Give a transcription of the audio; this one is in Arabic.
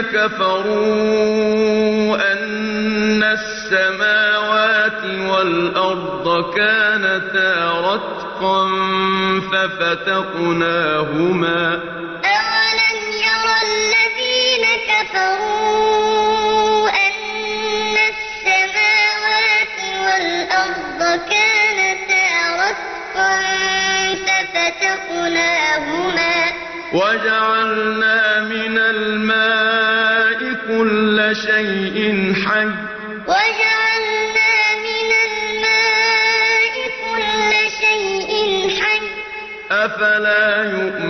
كفروا أن السماوات والأرض كانتا رتقا ففتقناهما أَوَلَمْ يَرَ الَّذِينَ كَفَرُوا أَنَّ السَّمَاوَاتِ وَالْأَرْضَ كَانَتَا رَتْقًا فَفَتَقْنَاهُمَا وَجَعَلْنَا مِنَ الْمَاءِ كُلَّ شَيْءٍ حَيٍّ. وَجَعَلْنَا مِنَ الْمَاءِ كُلَّ شَيْءٍ حَيٍّ ۖۖ. أَفَلَا يُؤْمِنُونَ